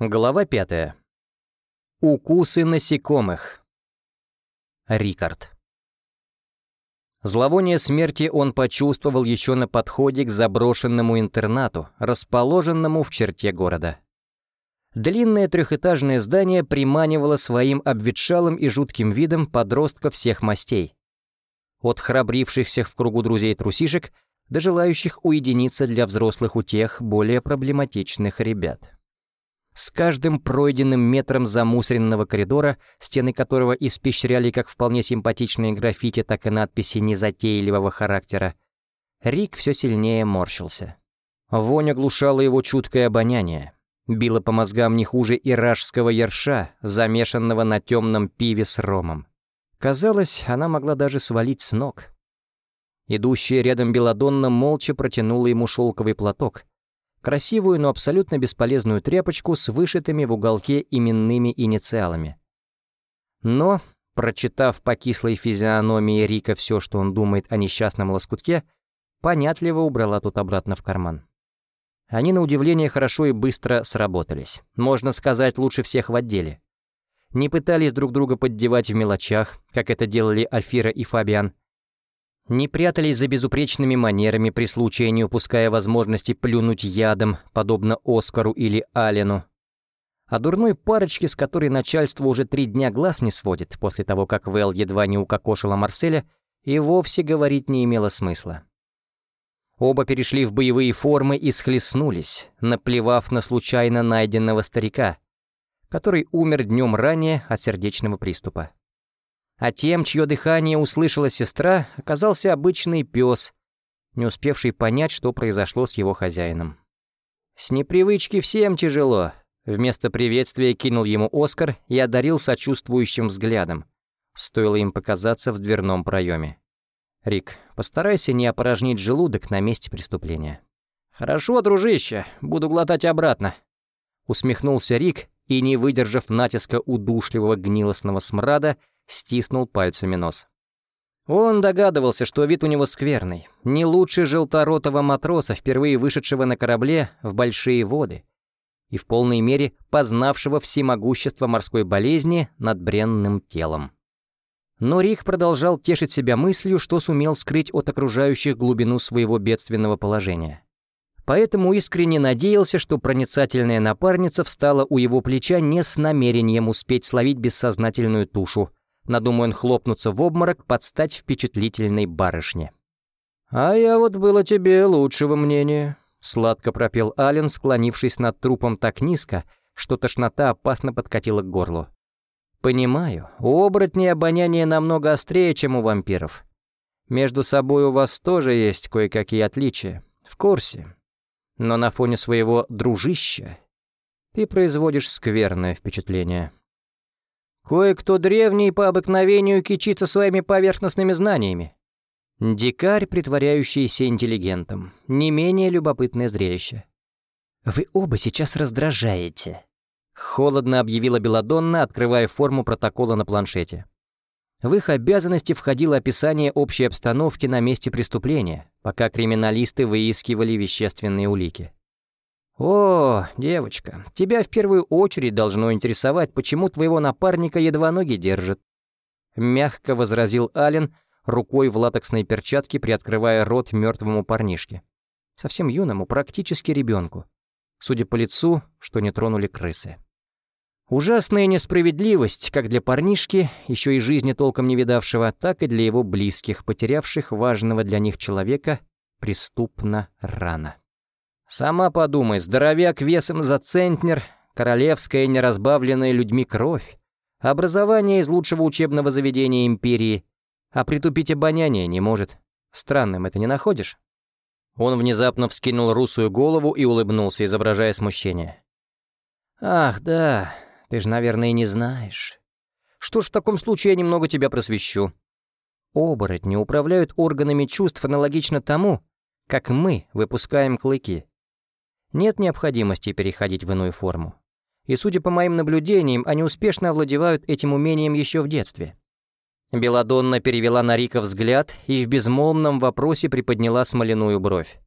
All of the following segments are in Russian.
Глава пятая. Укусы насекомых. Рикард. Зловоние смерти он почувствовал еще на подходе к заброшенному интернату, расположенному в черте города. Длинное трехэтажное здание приманивало своим обветшалым и жутким видом подростков всех мастей. От храбрившихся в кругу друзей трусишек до желающих уединиться для взрослых утех более проблематичных ребят. С каждым пройденным метром замусоренного коридора, стены которого испещряли как вполне симпатичные граффити, так и надписи незатейливого характера, Рик все сильнее морщился. Вонь оглушала его чуткое обоняние, била по мозгам не хуже иражского ерша, замешанного на темном пиве с ромом. Казалось, она могла даже свалить с ног. Идущая рядом Беладонна молча протянула ему шелковый платок, красивую, но абсолютно бесполезную тряпочку с вышитыми в уголке именными инициалами. Но, прочитав по кислой физиономии Рика все, что он думает о несчастном лоскутке, понятливо убрала тут обратно в карман. Они, на удивление, хорошо и быстро сработались. Можно сказать, лучше всех в отделе. Не пытались друг друга поддевать в мелочах, как это делали Альфира и Фабиан, не прятались за безупречными манерами при случае, не упуская возможности плюнуть ядом, подобно Оскару или Алену. А дурной парочке, с которой начальство уже три дня глаз не сводит, после того, как Вэл едва не укокошила Марселя, и вовсе говорить не имело смысла. Оба перешли в боевые формы и схлестнулись, наплевав на случайно найденного старика, который умер днем ранее от сердечного приступа. А тем, чье дыхание услышала сестра, оказался обычный пес, не успевший понять, что произошло с его хозяином. «С непривычки всем тяжело», — вместо приветствия кинул ему Оскар и одарил сочувствующим взглядом. Стоило им показаться в дверном проеме. «Рик, постарайся не опорожнить желудок на месте преступления». «Хорошо, дружище, буду глотать обратно», — усмехнулся Рик и, не выдержав натиска удушливого гнилостного смрада, стиснул пальцами нос. Он догадывался, что вид у него скверный, не лучше желторотого матроса, впервые вышедшего на корабле в большие воды и в полной мере познавшего всемогущество морской болезни над бренным телом. Но Рик продолжал тешить себя мыслью, что сумел скрыть от окружающих глубину своего бедственного положения. Поэтому искренне надеялся, что проницательная напарница встала у его плеча не с намерением успеть словить бессознательную тушу, Надумал он хлопнуться в обморок под стать впечатлительной барышне. «А я вот было тебе лучшего мнения», — сладко пропел Ален, склонившись над трупом так низко, что тошнота опасно подкатила к горлу. «Понимаю, у оборотней обоняние намного острее, чем у вампиров. Между собой у вас тоже есть кое-какие отличия. В курсе. Но на фоне своего дружища ты производишь скверное впечатление». Кое-кто древний по обыкновению кичится своими поверхностными знаниями. Дикарь, притворяющийся интеллигентом. Не менее любопытное зрелище. «Вы оба сейчас раздражаете», — холодно объявила Беладонна, открывая форму протокола на планшете. В их обязанности входило описание общей обстановки на месте преступления, пока криминалисты выискивали вещественные улики. «О, девочка, тебя в первую очередь должно интересовать, почему твоего напарника едва ноги держит», — мягко возразил Ален, рукой в латексной перчатке приоткрывая рот мертвому парнишке. Совсем юному, практически ребенку. Судя по лицу, что не тронули крысы. Ужасная несправедливость как для парнишки, еще и жизни толком не видавшего, так и для его близких, потерявших важного для них человека преступно рано. Сама подумай, здоровяк весом за центнер, королевская неразбавленная людьми кровь, образование из лучшего учебного заведения империи, а притупить обоняние не может. Странным это не находишь? Он внезапно вскинул русую голову и улыбнулся, изображая смущение. «Ах, да, ты же, наверное, не знаешь. Что ж, в таком случае я немного тебя просвещу. Оборотни управляют органами чувств аналогично тому, как мы выпускаем клыки нет необходимости переходить в иную форму. И, судя по моим наблюдениям, они успешно овладевают этим умением еще в детстве. Беладонна перевела на Рика взгляд и в безмолвном вопросе приподняла смоляную бровь.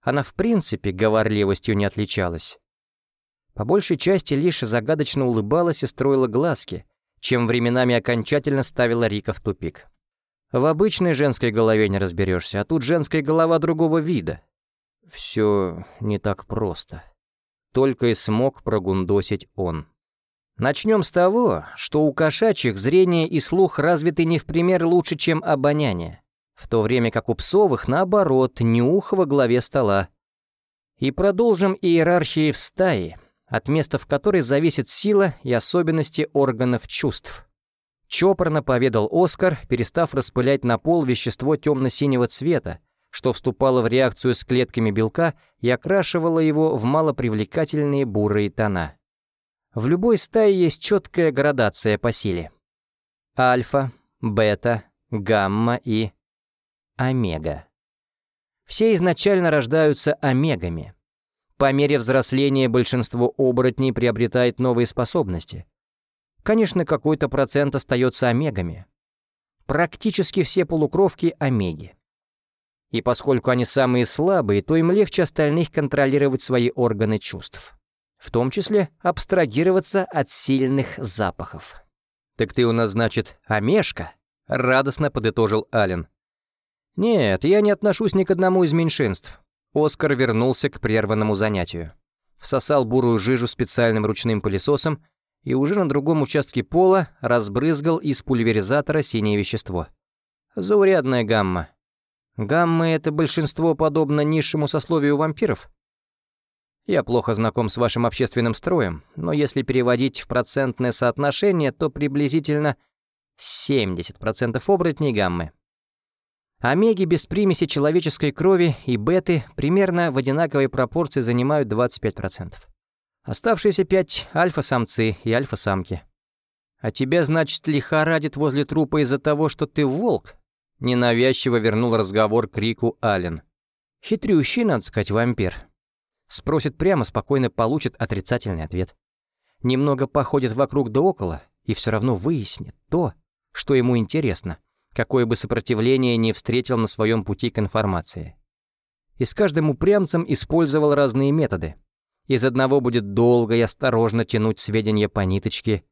Она в принципе говорливостью не отличалась. по большей части лишь загадочно улыбалась и строила глазки, чем временами окончательно ставила Рика в тупик. В обычной женской голове не разберешься, а тут женская голова другого вида. Все не так просто. Только и смог прогундосить он. Начнем с того, что у кошачьих зрение и слух развиты не в пример лучше, чем обоняние, в то время как у псовых, наоборот, нюх во главе стола. И продолжим иерархии в стае, от места в которой зависит сила и особенности органов чувств. Чопорно поведал Оскар, перестав распылять на пол вещество темно-синего цвета, что вступало в реакцию с клетками белка и окрашивало его в малопривлекательные бурые тона. В любой стае есть четкая градация по силе. Альфа, бета, гамма и омега. Все изначально рождаются омегами. По мере взросления большинство оборотней приобретает новые способности. Конечно, какой-то процент остается омегами. Практически все полукровки — омеги. И поскольку они самые слабые, то им легче остальных контролировать свои органы чувств. В том числе абстрагироваться от сильных запахов. «Так ты у нас, значит, омешка?» — радостно подытожил Ален. «Нет, я не отношусь ни к одному из меньшинств». Оскар вернулся к прерванному занятию. Всосал бурую жижу специальным ручным пылесосом и уже на другом участке пола разбрызгал из пульверизатора синее вещество. Заурядная гамма. Гаммы — это большинство подобно низшему сословию вампиров? Я плохо знаком с вашим общественным строем, но если переводить в процентное соотношение, то приблизительно 70% оборотней гаммы. Омеги без примеси человеческой крови и беты примерно в одинаковой пропорции занимают 25%. Оставшиеся пять — альфа-самцы и альфа-самки. А тебя, значит, лихорадит возле трупа из-за того, что ты волк? Ненавязчиво вернул разговор к Рику Аллен. Хитрющий, надо сказать, вампир. Спросит прямо, спокойно получит отрицательный ответ. Немного походит вокруг да около и все равно выяснит то, что ему интересно, какое бы сопротивление не встретил на своем пути к информации. И с каждым упрямцем использовал разные методы. Из одного будет долго и осторожно тянуть сведения по ниточке,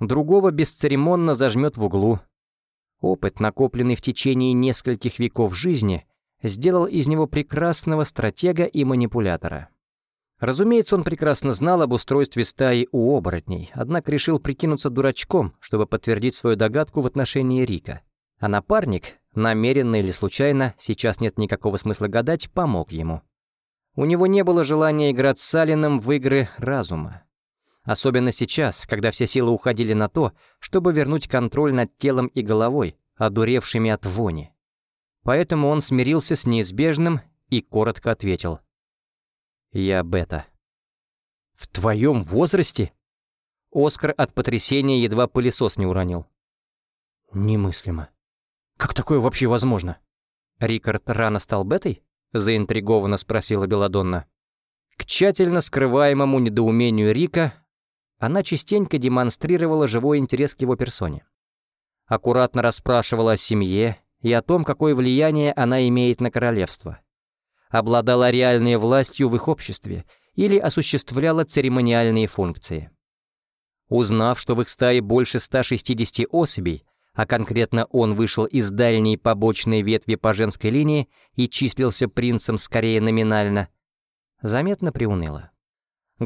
другого бесцеремонно зажмет в углу, Опыт, накопленный в течение нескольких веков жизни, сделал из него прекрасного стратега и манипулятора. Разумеется, он прекрасно знал об устройстве стаи у оборотней, однако решил прикинуться дурачком, чтобы подтвердить свою догадку в отношении Рика. А напарник, намеренно или случайно, сейчас нет никакого смысла гадать, помог ему. У него не было желания играть с Салином в игры разума. Особенно сейчас, когда все силы уходили на то, чтобы вернуть контроль над телом и головой, одуревшими от вони. Поэтому он смирился с неизбежным и коротко ответил. «Я Бета». «В твоем возрасте?» Оскар от потрясения едва пылесос не уронил. «Немыслимо. Как такое вообще возможно?» «Рикард рано стал Бетой?» — заинтригованно спросила Беладонна. К тщательно скрываемому недоумению Рика она частенько демонстрировала живой интерес к его персоне. Аккуратно расспрашивала о семье и о том, какое влияние она имеет на королевство. Обладала реальной властью в их обществе или осуществляла церемониальные функции. Узнав, что в их стае больше 160 особей, а конкретно он вышел из дальней побочной ветви по женской линии и числился принцем скорее номинально, заметно приуныло.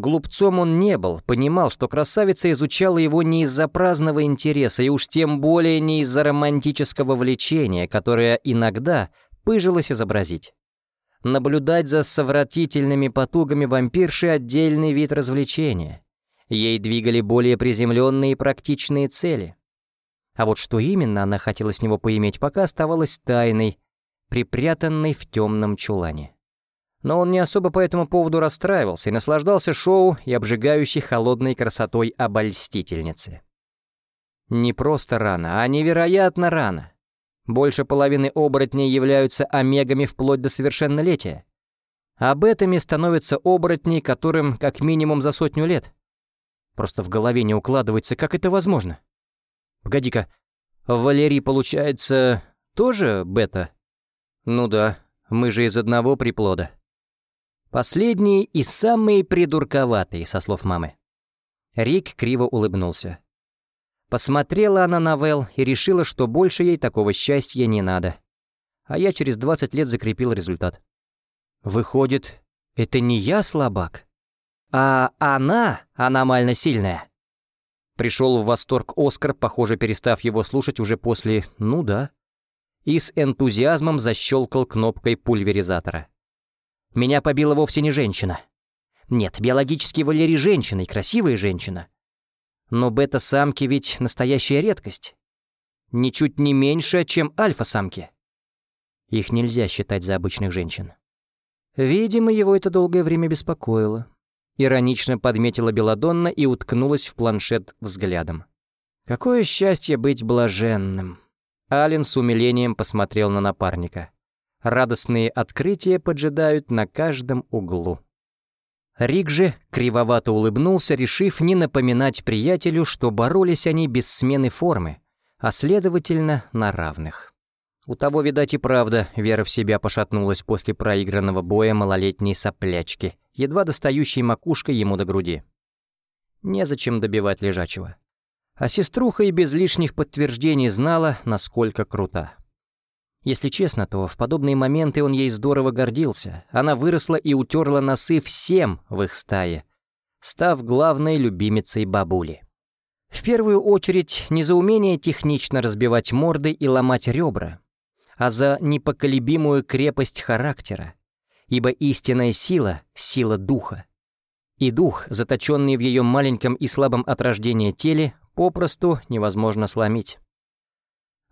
Глупцом он не был, понимал, что красавица изучала его не из-за праздного интереса и уж тем более не из-за романтического влечения, которое иногда пыжилось изобразить. Наблюдать за совратительными потугами вампирши — отдельный вид развлечения. Ей двигали более приземленные и практичные цели. А вот что именно она хотела с него поиметь, пока оставалось тайной, припрятанной в темном чулане но он не особо по этому поводу расстраивался и наслаждался шоу и обжигающей холодной красотой обольстительницы. Не просто рано, а невероятно рано. Больше половины оборотней являются омегами вплоть до совершеннолетия. Об этом становятся оборотни, которым как минимум за сотню лет. Просто в голове не укладывается, как это возможно. Погоди-ка, Валерий, получается, тоже бета? Ну да, мы же из одного приплода. Последние и самые придурковатые, со слов мамы. Рик криво улыбнулся. Посмотрела она на Вэл и решила, что больше ей такого счастья не надо. А я через 20 лет закрепил результат. Выходит, это не я слабак, а она аномально сильная. Пришел в восторг Оскар, похоже, перестав его слушать уже после «ну да», и с энтузиазмом защелкал кнопкой пульверизатора. Меня побила вовсе не женщина. Нет, биологически Валерий женщина и красивая женщина. Но бета-самки ведь настоящая редкость. Ничуть не меньше, чем альфа-самки. Их нельзя считать за обычных женщин. Видимо, его это долгое время беспокоило. Иронично подметила Беладонна и уткнулась в планшет взглядом. «Какое счастье быть блаженным!» Ален с умилением посмотрел на напарника. Радостные открытия поджидают на каждом углу. Рик же кривовато улыбнулся, решив не напоминать приятелю, что боролись они без смены формы, а следовательно, на равных. У того, видать, и правда, вера в себя пошатнулась после проигранного боя малолетней соплячки, едва достающей макушкой ему до груди. Незачем добивать лежачего. А сеструха и без лишних подтверждений знала, насколько крута. Если честно, то в подобные моменты он ей здорово гордился. Она выросла и утерла носы всем в их стае, став главной любимицей бабули. В первую очередь не за умение технично разбивать морды и ломать ребра, а за непоколебимую крепость характера, ибо истинная сила — сила духа. И дух, заточенный в ее маленьком и слабом от рождения теле, попросту невозможно сломить.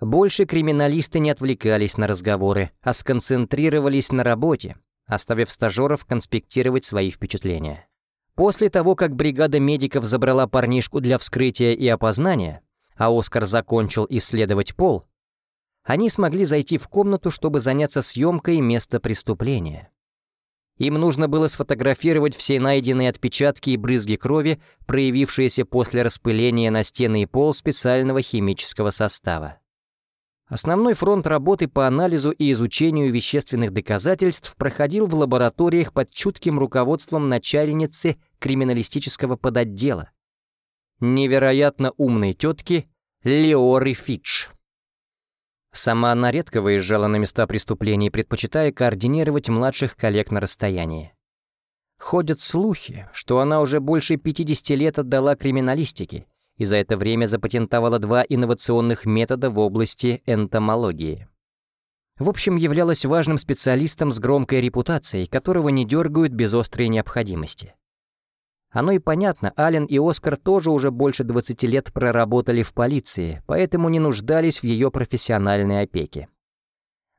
Больше криминалисты не отвлекались на разговоры, а сконцентрировались на работе, оставив стажеров конспектировать свои впечатления. После того, как бригада медиков забрала парнишку для вскрытия и опознания, а Оскар закончил исследовать пол, они смогли зайти в комнату, чтобы заняться съемкой места преступления. Им нужно было сфотографировать все найденные отпечатки и брызги крови, проявившиеся после распыления на стены и пол специального химического состава. Основной фронт работы по анализу и изучению вещественных доказательств проходил в лабораториях под чутким руководством начальницы криминалистического подотдела. Невероятно умной тетки Леоры Фитч. Сама она редко выезжала на места преступлений, предпочитая координировать младших коллег на расстоянии. Ходят слухи, что она уже больше 50 лет отдала криминалистике, и за это время запатентовала два инновационных метода в области энтомологии. В общем, являлась важным специалистом с громкой репутацией, которого не дергают без острой необходимости. Оно и понятно, Ален и Оскар тоже уже больше 20 лет проработали в полиции, поэтому не нуждались в ее профессиональной опеке.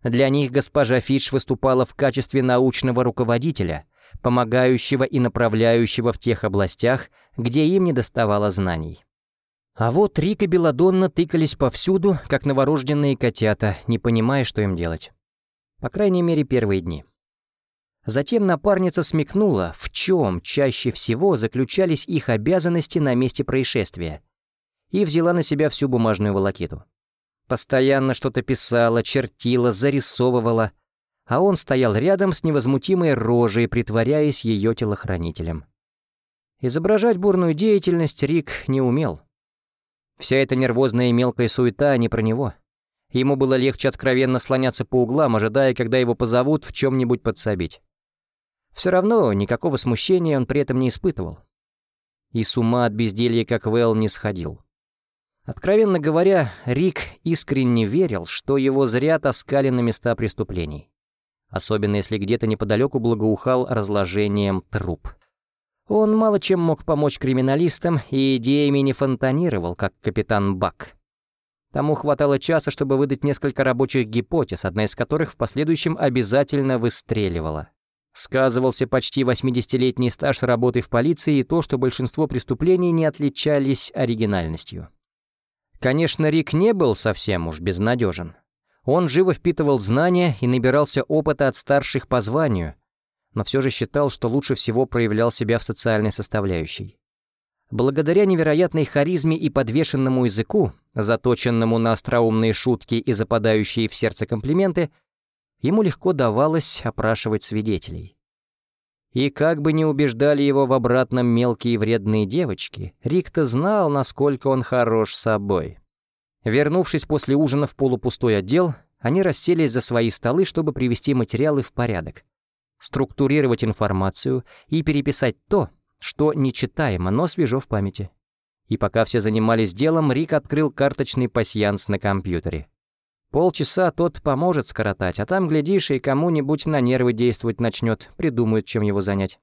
Для них госпожа Фидж выступала в качестве научного руководителя, помогающего и направляющего в тех областях, где им не доставало знаний. А вот Рик и Беладонна тыкались повсюду, как новорожденные котята, не понимая, что им делать. По крайней мере, первые дни. Затем напарница смекнула, в чем чаще всего заключались их обязанности на месте происшествия, и взяла на себя всю бумажную волокиту. Постоянно что-то писала, чертила, зарисовывала, а он стоял рядом с невозмутимой рожей, притворяясь ее телохранителем. Изображать бурную деятельность Рик не умел. Вся эта нервозная и мелкая суета не про него. Ему было легче откровенно слоняться по углам, ожидая, когда его позовут в чем-нибудь подсобить. Все равно никакого смущения он при этом не испытывал. И с ума от безделья, как Вэл, не сходил. Откровенно говоря, Рик искренне верил, что его зря таскали на места преступлений. Особенно если где-то неподалеку благоухал разложением труп — он мало чем мог помочь криминалистам и идеями не фонтанировал, как капитан Бак. Тому хватало часа, чтобы выдать несколько рабочих гипотез, одна из которых в последующем обязательно выстреливала. Сказывался почти 80-летний стаж работы в полиции и то, что большинство преступлений не отличались оригинальностью. Конечно, Рик не был совсем уж безнадежен. Он живо впитывал знания и набирался опыта от старших по званию, но все же считал, что лучше всего проявлял себя в социальной составляющей. Благодаря невероятной харизме и подвешенному языку, заточенному на остроумные шутки и западающие в сердце комплименты, ему легко давалось опрашивать свидетелей. И как бы ни убеждали его в обратном мелкие вредные девочки, Рик-то знал, насколько он хорош собой. Вернувшись после ужина в полупустой отдел, они расселись за свои столы, чтобы привести материалы в порядок, структурировать информацию и переписать то, что нечитаемо, но свежо в памяти. И пока все занимались делом, Рик открыл карточный пасьянс на компьютере. Полчаса тот поможет скоротать, а там, глядишь, и кому-нибудь на нервы действовать начнет, придумают, чем его занять.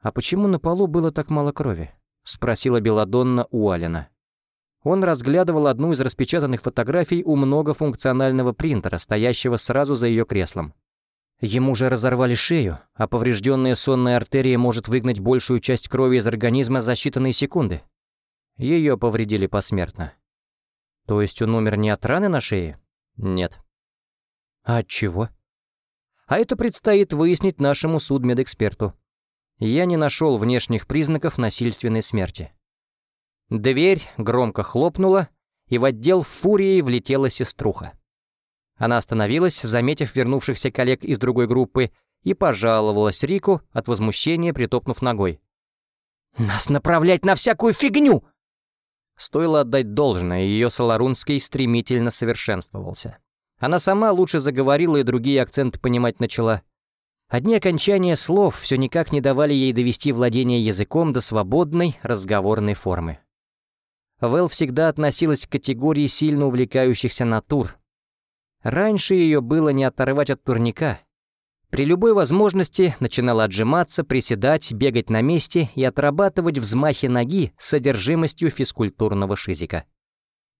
«А почему на полу было так мало крови?» — спросила Беладонна у Алина. Он разглядывал одну из распечатанных фотографий у многофункционального принтера, стоящего сразу за ее креслом. Ему же разорвали шею, а поврежденная сонная артерия может выгнать большую часть крови из организма за считанные секунды. Ее повредили посмертно. То есть он умер не от раны на шее? Нет. А от чего? А это предстоит выяснить нашему судмедэксперту. Я не нашел внешних признаков насильственной смерти. Дверь громко хлопнула, и в отдел фурии влетела сеструха. Она остановилась, заметив вернувшихся коллег из другой группы, и пожаловалась Рику от возмущения, притопнув ногой. «Нас направлять на всякую фигню!» Стоило отдать должное, ее Соларунский стремительно совершенствовался. Она сама лучше заговорила и другие акценты понимать начала. Одни окончания слов все никак не давали ей довести владение языком до свободной разговорной формы. Вэл всегда относилась к категории сильно увлекающихся натур. Раньше ее было не оторвать от турника, при любой возможности начинала отжиматься, приседать, бегать на месте и отрабатывать взмахи ноги с содержимостью физкультурного шизика.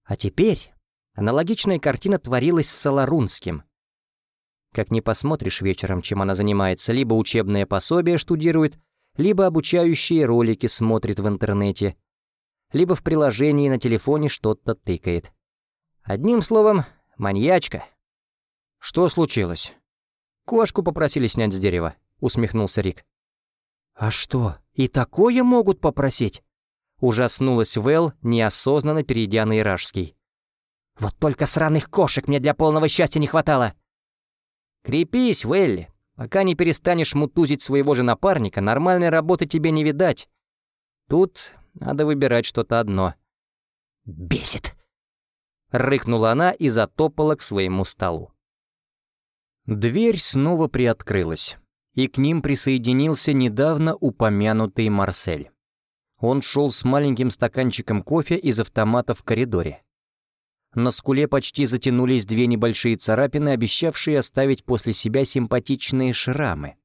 А теперь аналогичная картина творилась с Соларунским. Как не посмотришь вечером, чем она занимается, либо учебное пособие штудирует, либо обучающие ролики смотрит в интернете, либо в приложении на телефоне что-то тыкает. Одним словом, маньячка. Что случилось? «Кошку попросили снять с дерева», — усмехнулся Рик. «А что, и такое могут попросить?» Ужаснулась Вэл, неосознанно перейдя на иражский. «Вот только сраных кошек мне для полного счастья не хватало!» «Крепись, Вэлли, пока не перестанешь мутузить своего же напарника, нормальной работы тебе не видать. Тут надо выбирать что-то одно». «Бесит!» Рыкнула она и затопала к своему столу. Дверь снова приоткрылась, и к ним присоединился недавно упомянутый Марсель. Он шел с маленьким стаканчиком кофе из автомата в коридоре. На скуле почти затянулись две небольшие царапины, обещавшие оставить после себя симпатичные шрамы,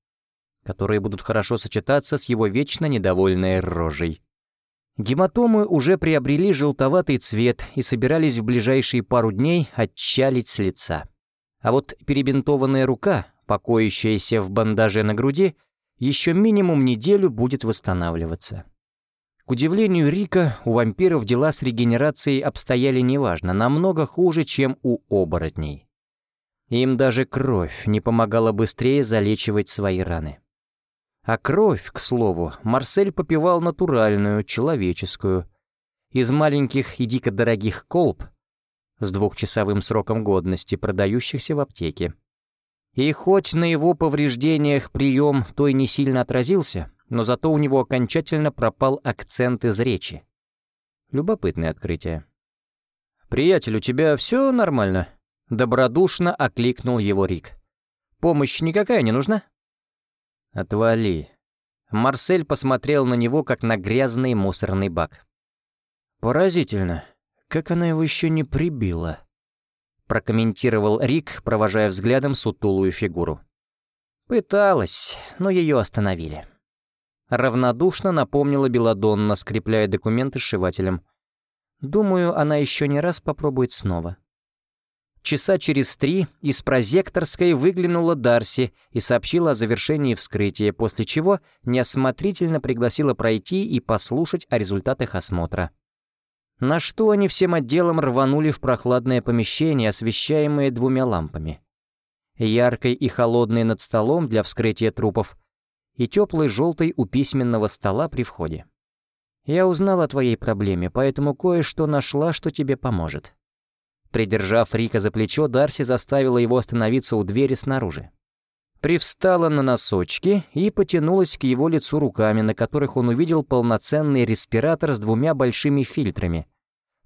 которые будут хорошо сочетаться с его вечно недовольной рожей. Гематомы уже приобрели желтоватый цвет и собирались в ближайшие пару дней отчалить с лица. А вот перебинтованная рука, покоящаяся в бандаже на груди, еще минимум неделю будет восстанавливаться. К удивлению Рика, у вампиров дела с регенерацией обстояли неважно, намного хуже, чем у оборотней. Им даже кровь не помогала быстрее залечивать свои раны. А кровь, к слову, Марсель попивал натуральную, человеческую. Из маленьких и дико дорогих колб, с двухчасовым сроком годности, продающихся в аптеке. И хоть на его повреждениях прием той не сильно отразился, но зато у него окончательно пропал акцент из речи. Любопытное открытие. «Приятель, у тебя все нормально?» Добродушно окликнул его Рик. «Помощь никакая не нужна?» «Отвали». Марсель посмотрел на него, как на грязный мусорный бак. «Поразительно. Как она его еще не прибила? Прокомментировал Рик, провожая взглядом сутулую фигуру. Пыталась, но ее остановили. Равнодушно напомнила Беладонна, скрепляя документы сшивателем. Думаю, она еще не раз попробует снова. Часа через три из прозекторской выглянула Дарси и сообщила о завершении вскрытия, после чего неосмотрительно пригласила пройти и послушать о результатах осмотра. На что они всем отделом рванули в прохладное помещение, освещаемое двумя лампами. Яркой и холодной над столом для вскрытия трупов и теплой желтой у письменного стола при входе. «Я узнала о твоей проблеме, поэтому кое-что нашла, что тебе поможет». Придержав Рика за плечо, Дарси заставила его остановиться у двери снаружи. привстала на носочки и потянулась к его лицу руками, на которых он увидел полноценный респиратор с двумя большими фильтрами.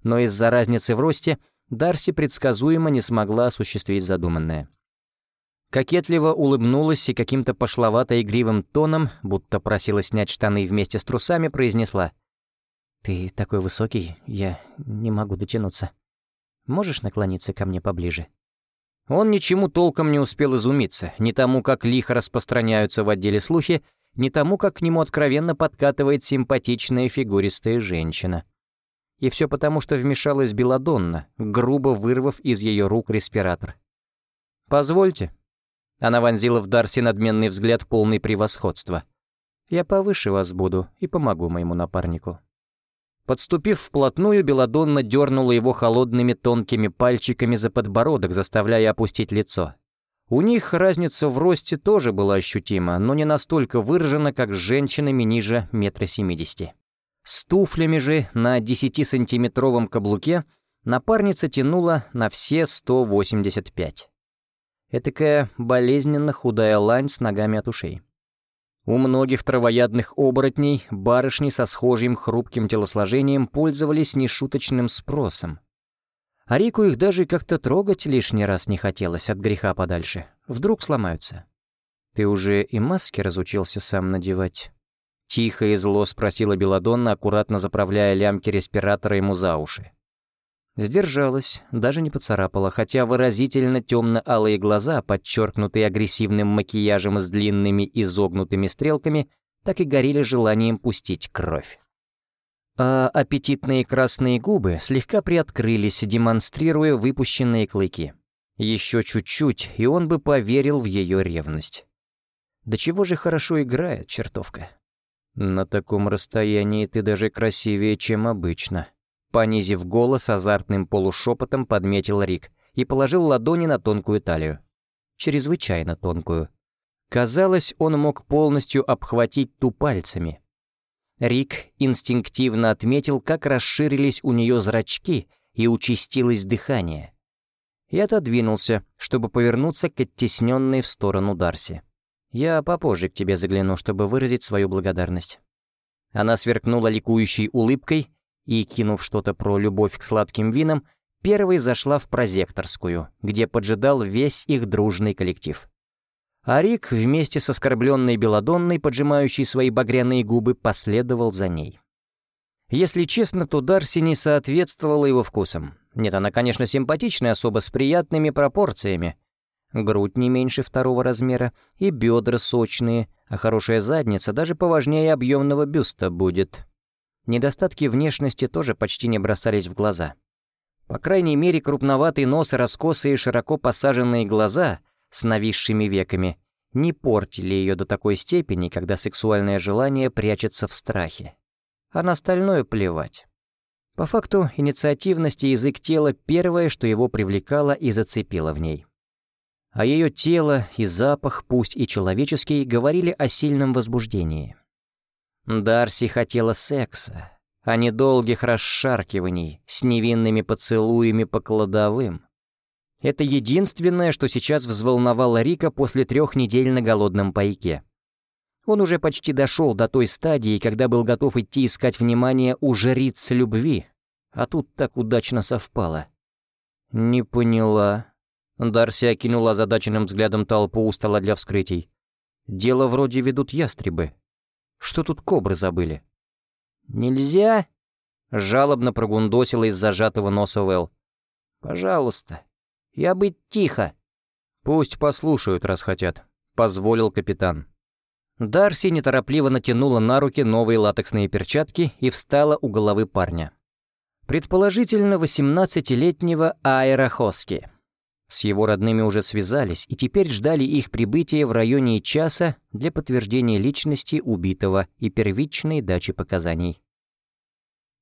Но из-за разницы в росте Дарси предсказуемо не смогла осуществить задуманное. Кокетливо улыбнулась и каким-то пошловато-игривым тоном, будто просила снять штаны вместе с трусами, произнесла. «Ты такой высокий, я не могу дотянуться. Можешь наклониться ко мне поближе?» Он ничему толком не успел изумиться, ни тому, как лихо распространяются в отделе слухи, ни тому, как к нему откровенно подкатывает симпатичная фигуристая женщина. И все потому, что вмешалась Беладонна, грубо вырвав из ее рук респиратор. «Позвольте». Она вонзила в Дарси надменный взгляд полный превосходства. «Я повыше вас буду и помогу моему напарнику». Подступив вплотную, Беладонна дернула его холодными тонкими пальчиками за подбородок, заставляя опустить лицо. У них разница в росте тоже была ощутима, но не настолько выражена, как с женщинами ниже метра семидесяти. С туфлями же на 10-сантиметровом каблуке напарница тянула на все 185. Этакая болезненно худая лань с ногами от ушей. У многих травоядных оборотней барышни со схожим хрупким телосложением пользовались нешуточным спросом. А Рику их даже как-то трогать лишний раз не хотелось от греха подальше. Вдруг сломаются. «Ты уже и маски разучился сам надевать?» Тихо и зло спросила Беладонна, аккуратно заправляя лямки респиратора ему за уши. Сдержалась, даже не поцарапала, хотя выразительно темно-алые глаза, подчеркнутые агрессивным макияжем с длинными изогнутыми стрелками, так и горели желанием пустить кровь. А аппетитные красные губы слегка приоткрылись, демонстрируя выпущенные клыки. Еще чуть-чуть, и он бы поверил в ее ревность. Да чего же хорошо играет чертовка. На таком расстоянии ты даже красивее, чем обычно, Понизив голос, азартным полушепотом подметил Рик и положил ладони на тонкую талию. Чрезвычайно тонкую. Казалось, он мог полностью обхватить ту пальцами. Рик инстинктивно отметил, как расширились у нее зрачки и участилось дыхание. И отодвинулся, чтобы повернуться к оттесненной в сторону Дарси. «Я попозже к тебе загляну, чтобы выразить свою благодарность». Она сверкнула ликующей улыбкой и, кинув что-то про любовь к сладким винам, первой зашла в прозекторскую, где поджидал весь их дружный коллектив. А Рик вместе с оскорбленной Беладонной, поджимающей свои багряные губы, последовал за ней. Если честно, то Дарси не соответствовала его вкусам. Нет, она, конечно, симпатичная особа с приятными пропорциями. Грудь не меньше второго размера и бедра сочные, а хорошая задница даже поважнее объемного бюста будет. Недостатки внешности тоже почти не бросались в глаза. По крайней мере, крупноватый нос и раскосые широко посаженные глаза с нависшими веками не портили ее до такой степени, когда сексуальное желание прячется в страхе. А на остальное плевать. По факту, инициативность и язык тела — первое, что его привлекало и зацепило в ней. А ее тело и запах, пусть и человеческий, говорили о сильном возбуждении. Дарси хотела секса, а не долгих расшаркиваний с невинными поцелуями по кладовым. Это единственное, что сейчас взволновало Рика после трех недель на голодном пайке. Он уже почти дошел до той стадии, когда был готов идти искать внимание у жриц любви, а тут так удачно совпало. «Не поняла». Дарси окинула задаченным взглядом толпу у стола для вскрытий. «Дело вроде ведут ястребы, что тут кобры забыли?» «Нельзя?» — жалобно прогундосила из зажатого носа Вэл. «Пожалуйста. Я быть тихо». «Пусть послушают, раз хотят», — позволил капитан. Дарси неторопливо натянула на руки новые латексные перчатки и встала у головы парня. Предположительно, 18-летнего Айра Хоски. С его родными уже связались и теперь ждали их прибытия в районе часа для подтверждения личности убитого и первичной дачи показаний.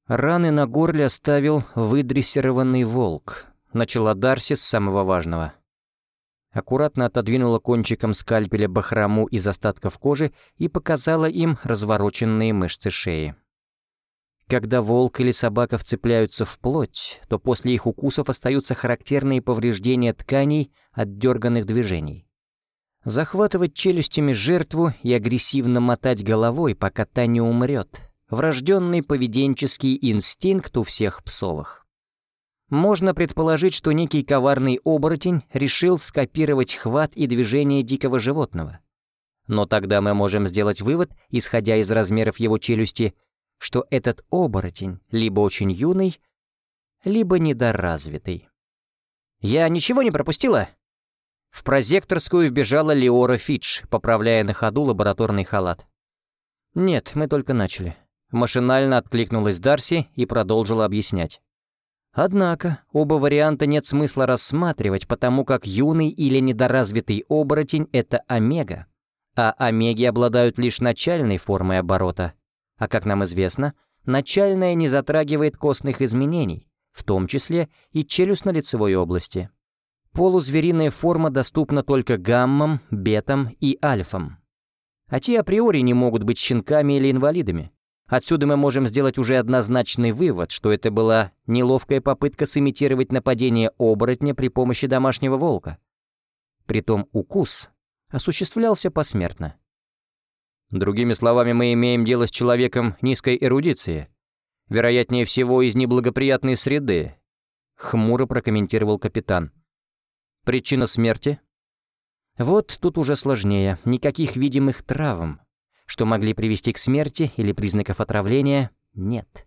Раны на горле оставил выдрессированный волк. Начала Дарси с самого важного. Аккуратно отодвинула кончиком скальпеля бахрому из остатков кожи и показала им развороченные мышцы шеи. Когда волк или собака вцепляются в плоть, то после их укусов остаются характерные повреждения тканей от дерганных движений. Захватывать челюстями жертву и агрессивно мотать головой, пока та не умрет. Врожденный поведенческий инстинкт у всех псовых. Можно предположить, что некий коварный оборотень решил скопировать хват и движение дикого животного. Но тогда мы можем сделать вывод, исходя из размеров его челюсти, что этот оборотень либо очень юный, либо недоразвитый. «Я ничего не пропустила?» В прозекторскую вбежала Леора Фидж, поправляя на ходу лабораторный халат. «Нет, мы только начали». Машинально откликнулась Дарси и продолжила объяснять. Однако, оба варианта нет смысла рассматривать, потому как юный или недоразвитый оборотень — это омега, а омеги обладают лишь начальной формой оборота. А как нам известно, начальная не затрагивает костных изменений, в том числе и челюстно-лицевой области. Полузвериная форма доступна только гаммам, бетам и альфам. А те априори не могут быть щенками или инвалидами. Отсюда мы можем сделать уже однозначный вывод, что это была неловкая попытка сымитировать нападение оборотня при помощи домашнего волка. Притом укус осуществлялся посмертно. Другими словами, мы имеем дело с человеком низкой эрудиции, вероятнее всего из неблагоприятной среды, хмуро прокомментировал капитан. Причина смерти? Вот тут уже сложнее. Никаких видимых травм, что могли привести к смерти или признаков отравления, нет.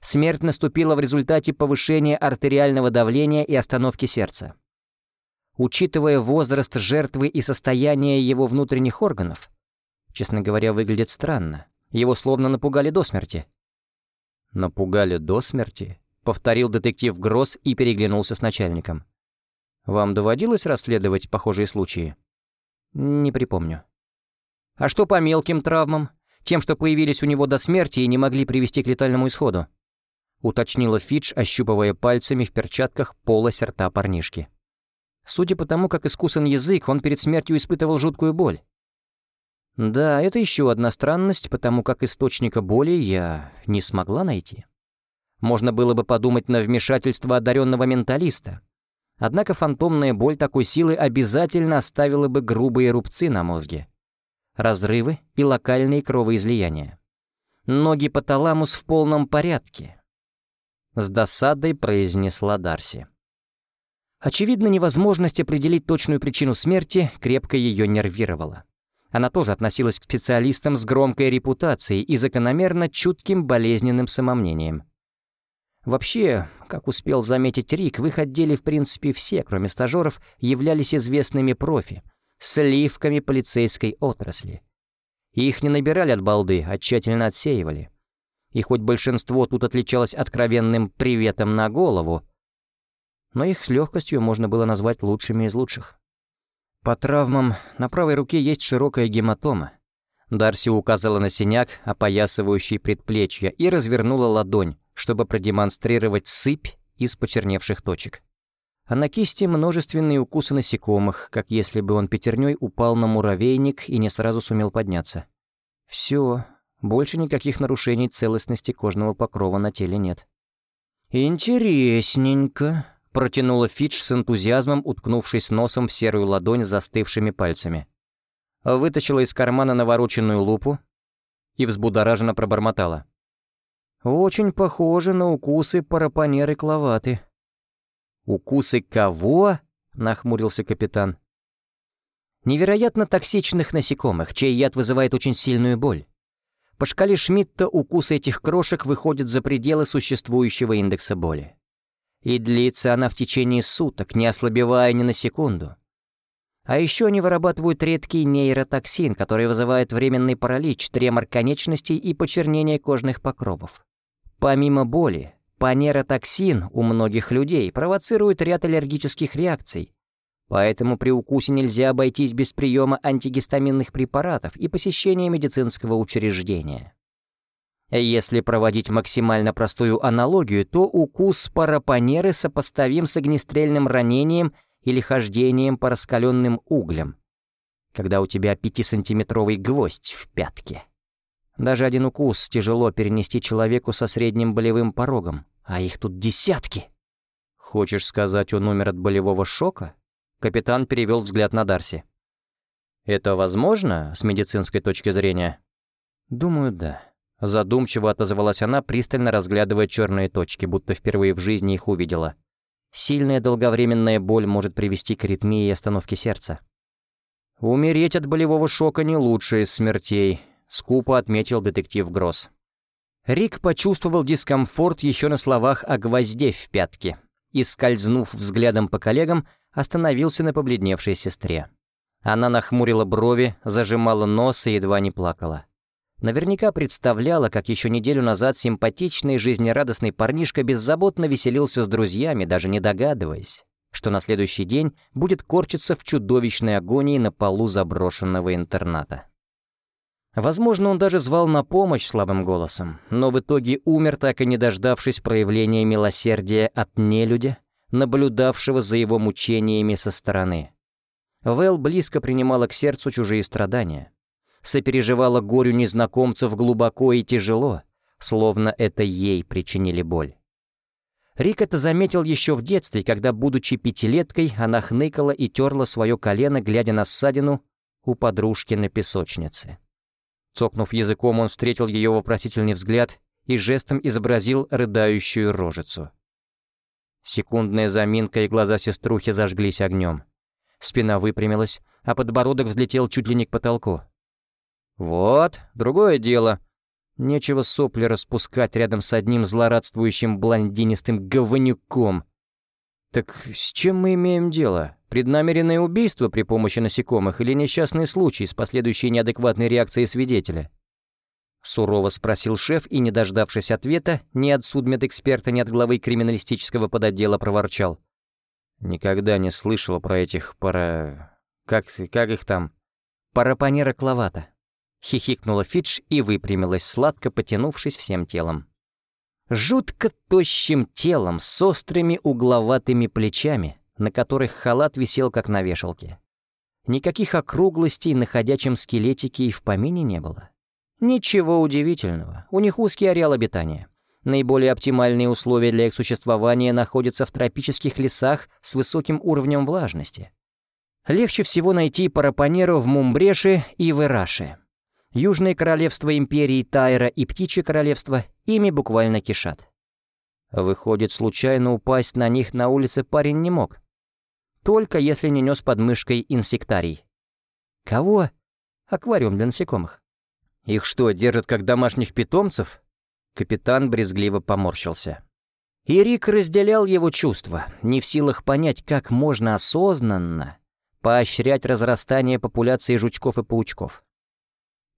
Смерть наступила в результате повышения артериального давления и остановки сердца. Учитывая возраст жертвы и состояние его внутренних органов, честно говоря, выглядит странно. Его словно напугали до смерти. «Напугали до смерти?» — повторил детектив Гросс и переглянулся с начальником. Вам доводилось расследовать похожие случаи? Не припомню. А что по мелким травмам? Тем, что появились у него до смерти и не могли привести к летальному исходу? Уточнила Фидж, ощупывая пальцами в перчатках полость рта парнишки. Судя по тому, как искусан язык, он перед смертью испытывал жуткую боль. Да, это еще одна странность, потому как источника боли я не смогла найти. Можно было бы подумать на вмешательство одаренного менталиста, Однако фантомная боль такой силы обязательно оставила бы грубые рубцы на мозге, разрывы и локальные кровоизлияния. Ноги по таламус в полном порядке. С досадой произнесла Дарси. Очевидно, невозможность определить точную причину смерти крепко ее нервировала. Она тоже относилась к специалистам с громкой репутацией и закономерно чутким болезненным самомнением. Вообще, как успел заметить Рик, в их отделе в принципе все, кроме стажеров, являлись известными профи, сливками полицейской отрасли. их не набирали от балды, а тщательно отсеивали. И хоть большинство тут отличалось откровенным «приветом на голову», но их с легкостью можно было назвать лучшими из лучших. По травмам на правой руке есть широкая гематома. Дарси указала на синяк, опоясывающий предплечье, и развернула ладонь, чтобы продемонстрировать сыпь из почерневших точек. А на кисти множественные укусы насекомых, как если бы он пятерней упал на муравейник и не сразу сумел подняться. Все, больше никаких нарушений целостности кожного покрова на теле нет. «Интересненько», — протянула Фидж с энтузиазмом, уткнувшись носом в серую ладонь с застывшими пальцами. Вытащила из кармана навороченную лупу и взбудораженно пробормотала. Очень похоже на укусы парапонеры кловаты. «Укусы кого?» — нахмурился капитан. «Невероятно токсичных насекомых, чей яд вызывает очень сильную боль. По шкале Шмидта укус этих крошек выходит за пределы существующего индекса боли. И длится она в течение суток, не ослабевая ни на секунду. А еще они вырабатывают редкий нейротоксин, который вызывает временный паралич, тремор конечностей и почернение кожных покровов. Помимо боли, панеротоксин у многих людей провоцирует ряд аллергических реакций, поэтому при укусе нельзя обойтись без приема антигистаминных препаратов и посещения медицинского учреждения. Если проводить максимально простую аналогию, то укус парапанеры сопоставим с огнестрельным ранением или хождением по раскаленным углям, когда у тебя пятисантиметровый гвоздь в пятке. Даже один укус тяжело перенести человеку со средним болевым порогом, а их тут десятки. Хочешь сказать, он умер от болевого шока? Капитан перевел взгляд на Дарси. Это возможно с медицинской точки зрения? Думаю, да. Задумчиво отозвалась она, пристально разглядывая черные точки, будто впервые в жизни их увидела. Сильная долговременная боль может привести к аритмии и остановке сердца. «Умереть от болевого шока не лучше из смертей», — скупо отметил детектив Гросс. Рик почувствовал дискомфорт еще на словах о гвозде в пятке и, скользнув взглядом по коллегам, остановился на побледневшей сестре. Она нахмурила брови, зажимала нос и едва не плакала. Наверняка представляла, как еще неделю назад симпатичный жизнерадостный парнишка беззаботно веселился с друзьями, даже не догадываясь, что на следующий день будет корчиться в чудовищной агонии на полу заброшенного интерната. Возможно, он даже звал на помощь слабым голосом, но в итоге умер, так и не дождавшись проявления милосердия от нелюдя, наблюдавшего за его мучениями со стороны. Вэл близко принимала к сердцу чужие страдания, сопереживала горю незнакомцев глубоко и тяжело, словно это ей причинили боль. Рик это заметил еще в детстве, когда, будучи пятилеткой, она хныкала и терла свое колено, глядя на ссадину у подружки на песочнице. Цокнув языком, он встретил ее вопросительный взгляд и жестом изобразил рыдающую рожицу. Секундная заминка и глаза сеструхи зажглись огнем. Спина выпрямилась, а подбородок взлетел чуть ли не к потолку. «Вот, другое дело. Нечего сопли распускать рядом с одним злорадствующим блондинистым говнюком. Так с чем мы имеем дело? Преднамеренное убийство при помощи насекомых или несчастный случай с последующей неадекватной реакцией свидетеля?» Сурово спросил шеф и, не дождавшись ответа, ни от судмедэксперта, ни от главы криминалистического подотдела проворчал. «Никогда не слышала про этих пара... Как, как их там?» «Парапанера клавата», Хихикнула Фидж и выпрямилась, сладко потянувшись всем телом. Жутко тощим телом, с острыми угловатыми плечами, на которых халат висел как на вешалке. Никаких округлостей на ходячем скелетике и в помине не было. Ничего удивительного, у них узкий ареал обитания. Наиболее оптимальные условия для их существования находятся в тропических лесах с высоким уровнем влажности. Легче всего найти парапанеру в Мумбреше и в Ираше. Южное королевство империи Тайра и Птичье королевство ими буквально кишат. Выходит, случайно упасть на них на улице парень не мог. Только если не нес под мышкой инсектарий. Кого? Аквариум для насекомых. Их что, держат как домашних питомцев? Капитан брезгливо поморщился. И Рик разделял его чувства, не в силах понять, как можно осознанно поощрять разрастание популяции жучков и паучков.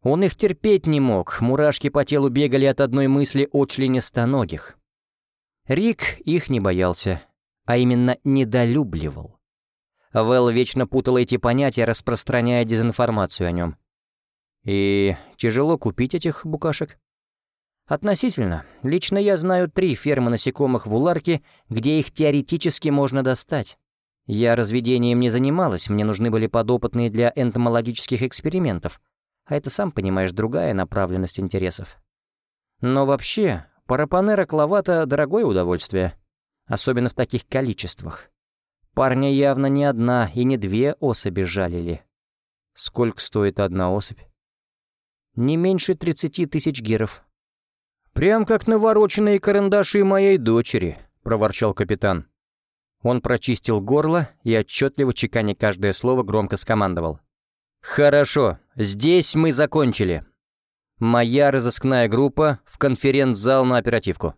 Он их терпеть не мог, мурашки по телу бегали от одной мысли о членистоногих. Рик их не боялся, а именно недолюбливал. Вэл вечно путал эти понятия, распространяя дезинформацию о нем. И тяжело купить этих букашек? Относительно. Лично я знаю три фермы насекомых в Уларке, где их теоретически можно достать. Я разведением не занималась, мне нужны были подопытные для энтомологических экспериментов — а это, сам понимаешь, другая направленность интересов. Но вообще, парапанера клавата — дорогое удовольствие, особенно в таких количествах. Парня явно не одна и не две особи жалили. Сколько стоит одна особь? Не меньше 30 тысяч гиров. «Прям как навороченные карандаши моей дочери», — проворчал капитан. Он прочистил горло и, отчетливо чеканя каждое слово, громко скомандовал. «Хорошо, здесь мы закончили. Моя разыскная группа в конференц-зал на оперативку».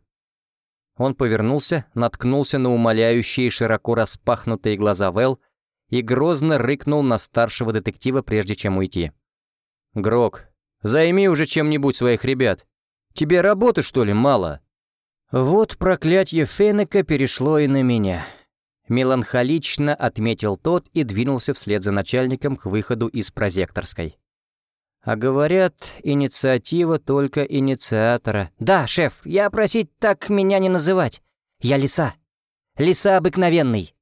Он повернулся, наткнулся на умоляющие широко распахнутые глаза Вэл и грозно рыкнул на старшего детектива, прежде чем уйти. «Грок, займи уже чем-нибудь своих ребят. Тебе работы, что ли, мало?» Вот проклятие Фенека перешло и на меня. Меланхолично отметил тот и двинулся вслед за начальником к выходу из прозекторской. А говорят, инициатива только инициатора. «Да, шеф, я просить так меня не называть. Я лиса. Лиса обыкновенный.